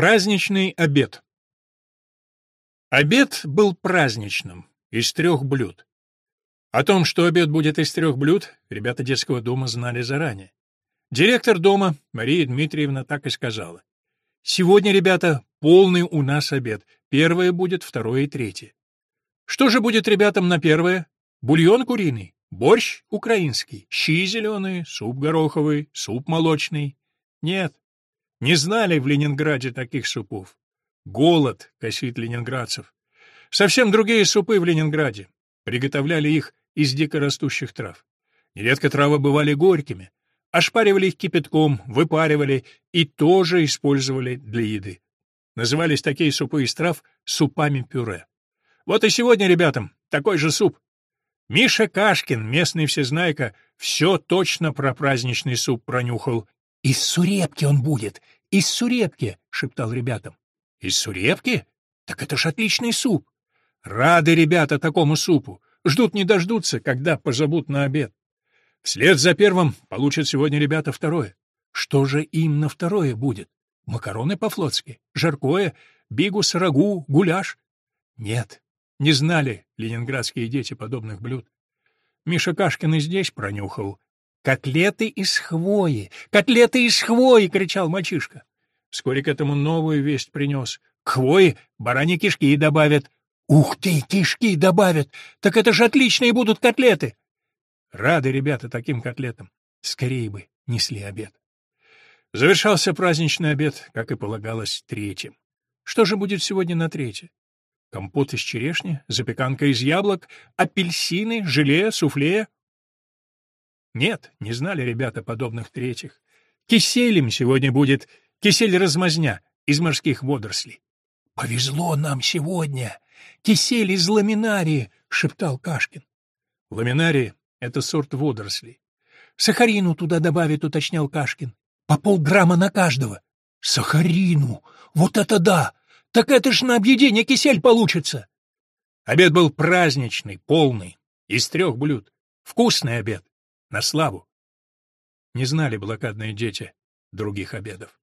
Праздничный обед. Обед был праздничным, из трех блюд. О том, что обед будет из трех блюд, ребята детского дома знали заранее. Директор дома, Мария Дмитриевна, так и сказала. «Сегодня, ребята, полный у нас обед. Первое будет, второе и третье. Что же будет ребятам на первое? Бульон куриный, борщ украинский, щи зеленые, суп гороховый, суп молочный. Нет, не знали в Ленинграде таких супов. Голод косит ленинградцев. Совсем другие супы в Ленинграде. Приготовляли их из дикорастущих трав. Нередко травы бывали горькими. Ошпаривали их кипятком, выпаривали и тоже использовали для еды. Назывались такие супы из трав супами-пюре. Вот и сегодня ребятам такой же суп. Миша Кашкин, местный всезнайка, все точно про праздничный суп пронюхал «Из Сурепки он будет! Из Сурепки!» — шептал ребятам. «Из Сурепки? Так это ж отличный суп! Рады ребята такому супу! Ждут не дождутся, когда позовут на обед. Вслед за первым получат сегодня ребята второе. Что же им на второе будет? Макароны по-флотски, жаркое, бигус, рагу, гуляш? Нет, не знали ленинградские дети подобных блюд. Миша Кашкин и здесь пронюхал, «Котлеты из хвои! Котлеты из хвои!» — кричал мальчишка. Вскоре к этому новую весть принес. К хвои бараньи кишки добавят. «Ух ты, кишки добавят! Так это же отличные будут котлеты!» Рады ребята таким котлетам. Скорее бы несли обед. Завершался праздничный обед, как и полагалось, третьим. Что же будет сегодня на третье? Компот из черешни, запеканка из яблок, апельсины, желе, суфле, нет, не знали ребята подобных третьих. Киселем сегодня будет кисель-размазня из морских водорослей. — Повезло нам сегодня! Кисель из ламинарии! — шептал Кашкин. Ламинарии — это сорт водорослей. — Сахарину туда добавит, — уточнял Кашкин. — По полграмма на каждого. — Сахарину! Вот это да! Так это ж на объедение кисель получится! Обед был праздничный, полный, из трех блюд. Вкусный обед. На славу. Не знали блокадные дети других обедов.